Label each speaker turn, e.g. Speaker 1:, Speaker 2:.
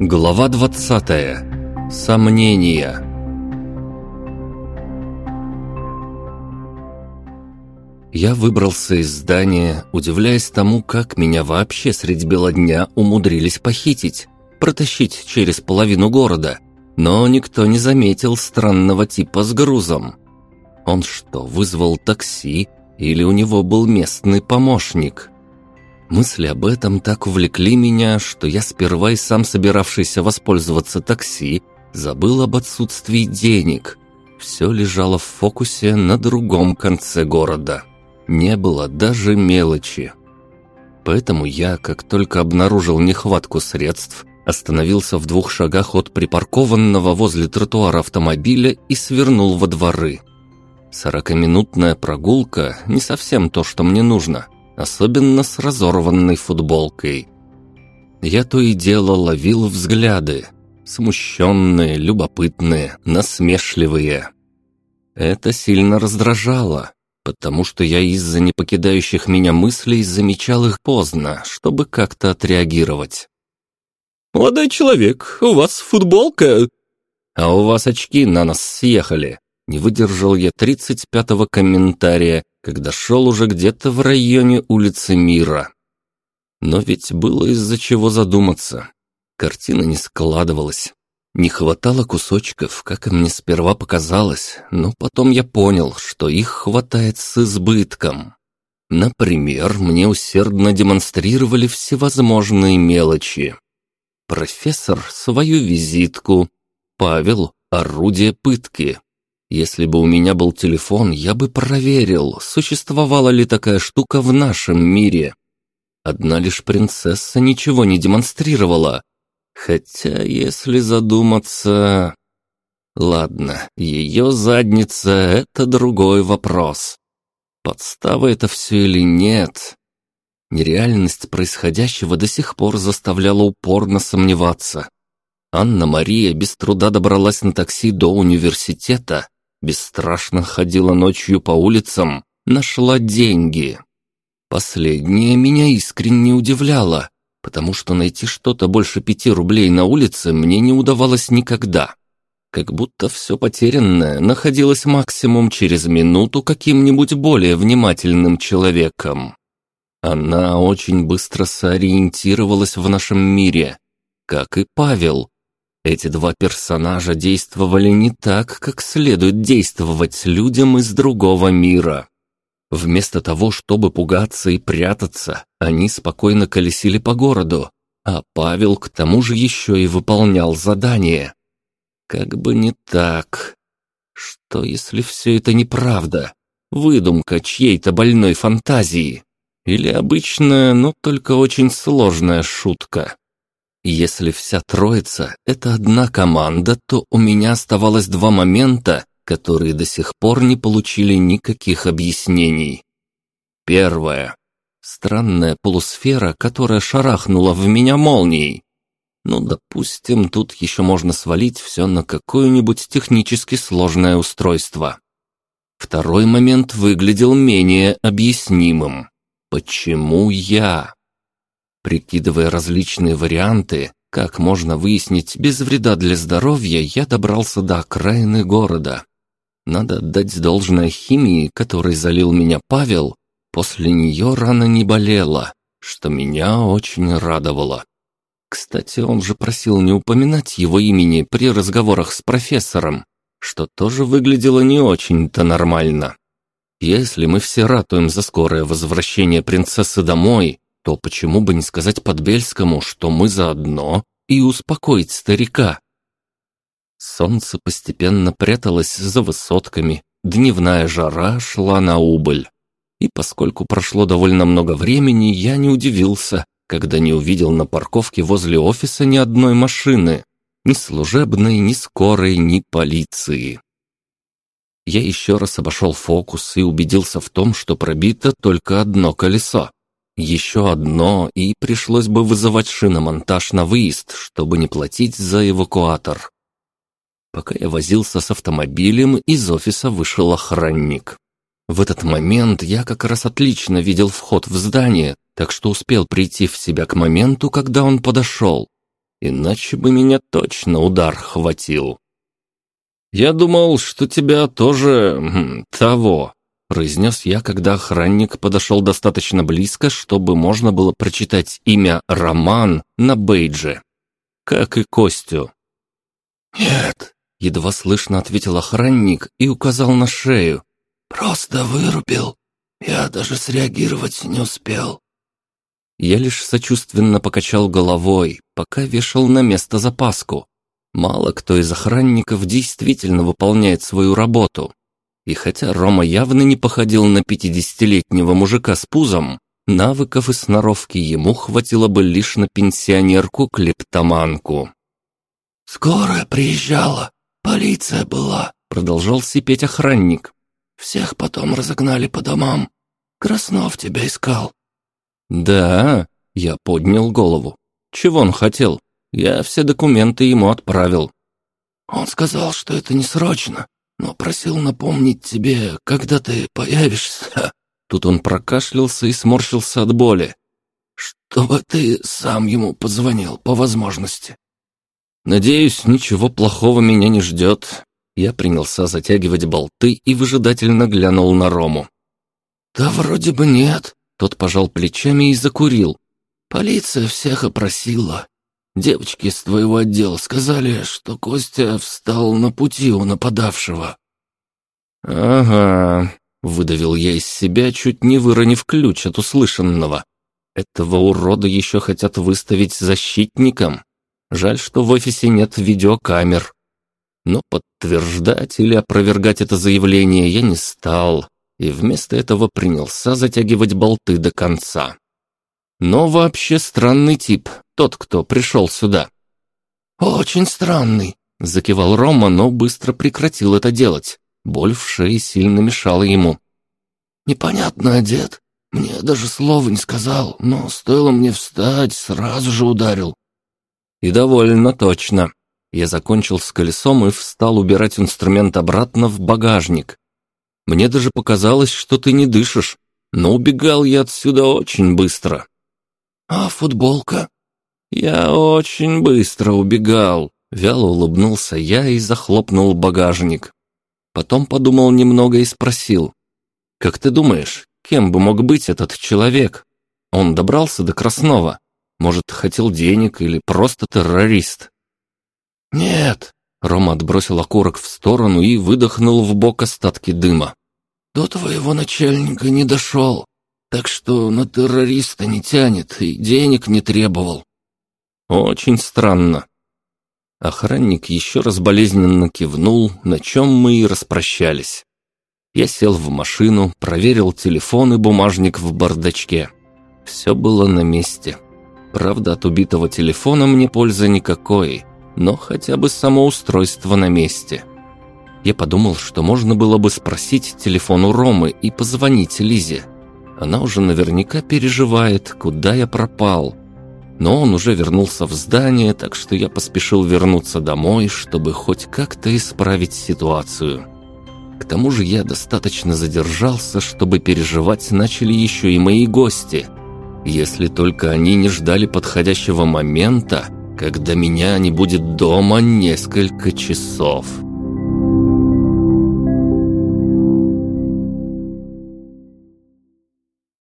Speaker 1: Глава 20. Сомнения. Я выбрался из здания, удивляясь тому, как меня вообще средь бела дня умудрились похитить, протащить через половину города. Но никто не заметил странного типа с грузом. Он что, вызвал такси или у него был местный помощник? Мысли об этом так увлекли меня, что я сперва и сам собиравшийся воспользоваться такси, забыл об отсутствии денег. Все лежало в фокусе на другом конце города. Не было даже мелочи. Поэтому я, как только обнаружил нехватку средств, остановился в двух шагах от припаркованного возле тротуара автомобиля и свернул во дворы. Сорокаминутная прогулка – не совсем то, что мне нужно – особенно с разорванной футболкой. Я то и дело ловил взгляды, смущенные, любопытные, насмешливые. Это сильно раздражало, потому что я из-за непокидающих меня мыслей замечал их поздно, чтобы как-то отреагировать.
Speaker 2: «Молодой человек, у вас футболка...»
Speaker 1: «А у вас очки на нас съехали», не выдержал я тридцать пятого комментария когда шел уже где-то в районе улицы Мира. Но ведь было из-за чего задуматься. Картина не складывалась. Не хватало кусочков, как и мне сперва показалось, но потом я понял, что их хватает с избытком. Например, мне усердно демонстрировали всевозможные мелочи. Профессор — свою визитку, Павел — орудие пытки, если бы у меня был телефон, я бы проверил, существовала ли такая штука в нашем мире. Одна лишь принцесса ничего не демонстрировала. Хотя, если задуматься... Ладно, ее задница — это другой вопрос. Подстава это все или нет? Нереальность происходящего до сих пор заставляла упорно сомневаться. Анна-Мария без труда добралась на такси до университета, бесстрашно ходила ночью по улицам, нашла деньги. Последнее меня искренне удивляло, потому что найти что-то больше пяти рублей на улице мне не удавалось никогда. Как будто все потерянное находилось максимум через минуту каким-нибудь более внимательным человеком. Она очень быстро сориентировалась в нашем мире, как и Павел, эти два персонажа действовали не так, как следует действовать людям из другого мира. Вместо того, чтобы пугаться и прятаться, они спокойно колесили по городу, а Павел к тому же еще и выполнял задание. Как бы не так. Что, если все это неправда? Выдумка чьей-то больной фантазии? Или обычная, но только очень сложная шутка? Если вся троица — это одна команда, то у меня оставалось два момента, которые до сих пор не получили никаких объяснений. Первое. Странная полусфера, которая шарахнула в меня молнией. Ну, допустим, тут еще можно свалить все на какое-нибудь технически сложное устройство. Второй момент выглядел менее объяснимым. Почему я? Прикидывая различные варианты, как можно выяснить без вреда для здоровья, я добрался до окраины города. Надо отдать должное химии, которой залил меня Павел, после нее рана не болела, что меня очень радовало. Кстати, он же просил не упоминать его имени при разговорах с профессором, что тоже выглядело не очень-то нормально. Если мы все ратуем за скорое возвращение принцессы домой, то почему бы не сказать Подбельскому, что мы заодно, и успокоить старика? Солнце постепенно пряталось за высотками, дневная жара шла на убыль. И поскольку прошло довольно много времени, я не удивился, когда не увидел на парковке возле офиса ни одной машины, ни служебной, ни скорой, ни полиции. Я еще раз обошел фокус и убедился в том, что пробито только одно колесо. Еще одно, и пришлось бы вызывать шиномонтаж на выезд, чтобы не платить за эвакуатор. Пока я возился с автомобилем, из офиса вышел охранник. В этот момент я как раз отлично видел вход в здание, так что успел прийти в себя к моменту, когда он подошел. иначе бы меня точно удар хватил. «Я думал, что тебя тоже... Хм, того», — произнес я, когда охранник подошел достаточно близко, чтобы можно было прочитать имя Роман на бейдже, как и Костю.
Speaker 3: «Нет», —
Speaker 1: едва слышно ответил охранник и указал на шею.
Speaker 3: «Просто вырубил. Я даже среагировать не успел».
Speaker 1: Я лишь сочувственно покачал головой, пока вешал на место запаску. Мало кто из охранников действительно выполняет свою работу. И хотя Рома явно не походил на пятидесятилетнего мужика с пузом, навыков и сноровки ему хватило бы лишь на пенсионерку-клептоманку.
Speaker 3: «Скорая приезжала, полиция была», —
Speaker 1: продолжал сипеть охранник.
Speaker 3: «Всех потом разогнали по домам. Краснов тебя искал».
Speaker 1: «Да?» — я поднял голову. «Чего он хотел?» Я все документы ему отправил.
Speaker 3: Он сказал, что это не срочно, но просил напомнить тебе, когда ты появишься.
Speaker 1: Тут он прокашлялся и сморщился от боли.
Speaker 3: Чтобы ты сам ему позвонил по возможности.
Speaker 1: Надеюсь, ничего плохого меня не ждет. Я принялся затягивать болты и выжидательно глянул на Рому.
Speaker 3: «Да вроде бы нет», —
Speaker 1: тот пожал плечами и закурил.
Speaker 3: «Полиция всех опросила. Девочки из твоего отдела сказали, что Костя встал на пути у нападавшего».
Speaker 1: «Ага», — выдавил я из себя, чуть не выронив ключ от услышанного. «Этого урода еще хотят выставить защитником. Жаль, что в офисе нет видеокамер». Но подтверждать или опровергать это заявление я не стал, и вместо этого принялся затягивать болты до конца. Но вообще странный тип, тот, кто пришел сюда».
Speaker 3: «Очень странный», —
Speaker 1: закивал Рома, но быстро прекратил это делать. Боль в шее сильно мешала ему.
Speaker 3: «Непонятно одет. Мне даже слова не сказал, но стоило мне встать, сразу же ударил».
Speaker 1: «И довольно точно». Я закончил с колесом и встал убирать инструмент обратно в багажник. Мне даже показалось, что ты не дышишь, но убегал я отсюда очень быстро.
Speaker 3: «А футболка?»
Speaker 1: «Я очень быстро убегал», — вяло улыбнулся я и захлопнул багажник. Потом подумал немного и спросил. «Как ты думаешь, кем бы мог быть этот человек? Он добрался до Краснова? Может, хотел денег или просто террорист?»
Speaker 3: «Нет», —
Speaker 1: Рома отбросил окурок в сторону и выдохнул в бок остатки дыма.
Speaker 3: «До твоего начальника не дошел, так что на террориста не тянет и денег не требовал.
Speaker 1: Очень странно. Охранник еще раз болезненно кивнул, на чем мы и распрощались. Я сел в машину, проверил телефон и бумажник в бардачке. Все было на месте. Правда, от убитого телефона мне пользы никакой, но хотя бы само устройство на месте. Я подумал, что можно было бы спросить телефон у Ромы и позвонить Лизе. Она уже наверняка переживает, куда я пропал, но он уже вернулся в здание, так что я поспешил вернуться домой, чтобы хоть как-то исправить ситуацию. К тому же я достаточно задержался, чтобы переживать начали еще и мои гости. Если только они не ждали подходящего момента, когда меня не будет дома несколько часов».